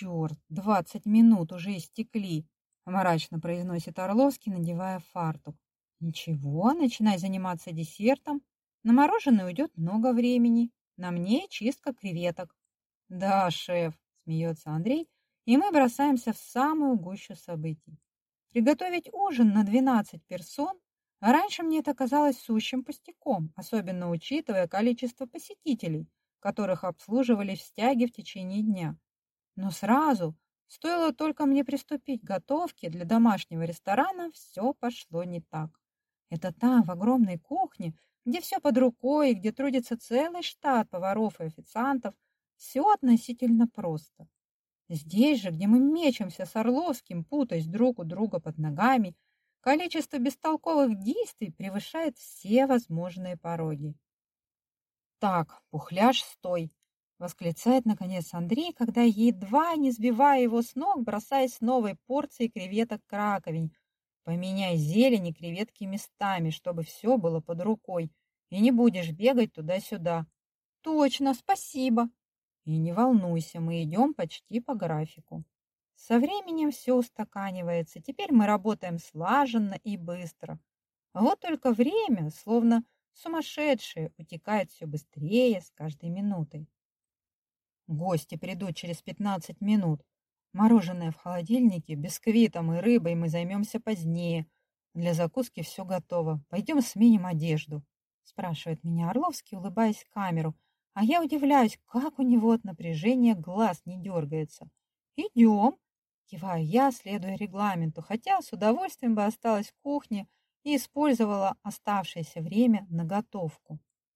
Черт, двадцать минут уже истекли, мрачно произносит Орловский, надевая фартук. Ничего, начинай заниматься десертом. На мороженое уйдет много времени. На мне чистка креветок. Да, шеф, смеется Андрей, и мы бросаемся в самую гущу событий. Приготовить ужин на 12 персон раньше мне это казалось сущим пустяком, особенно учитывая количество посетителей, которых обслуживали в стяге в течение дня. Но сразу, стоило только мне приступить к готовке для домашнего ресторана, все пошло не так. Это там, в огромной кухне, где все под рукой, где трудится целый штат поваров и официантов, все относительно просто. Здесь же, где мы мечемся с Орловским, путаясь друг у друга под ногами, количество бестолковых действий превышает все возможные пороги. «Так, пухляж, стой!» — восклицает, наконец, Андрей, когда, едва не сбивая его с ног, бросаясь новой порцией креветок к раковине, Поменяй зелень и креветки местами, чтобы все было под рукой, и не будешь бегать туда-сюда. Точно, спасибо. И не волнуйся, мы идем почти по графику. Со временем все устаканивается, теперь мы работаем слаженно и быстро. вот только время, словно сумасшедшее, утекает все быстрее с каждой минутой. Гости придут через пятнадцать минут. Мороженое в холодильнике, бисквитом и рыбой мы займемся позднее. Для закуски все готово. Пойдем сменим одежду. Спрашивает меня Орловский, улыбаясь в камеру. А я удивляюсь, как у него от напряжения глаз не дергается. Идем. Киваю я, следуя регламенту, хотя с удовольствием бы осталась в кухне и использовала оставшееся время на готовку.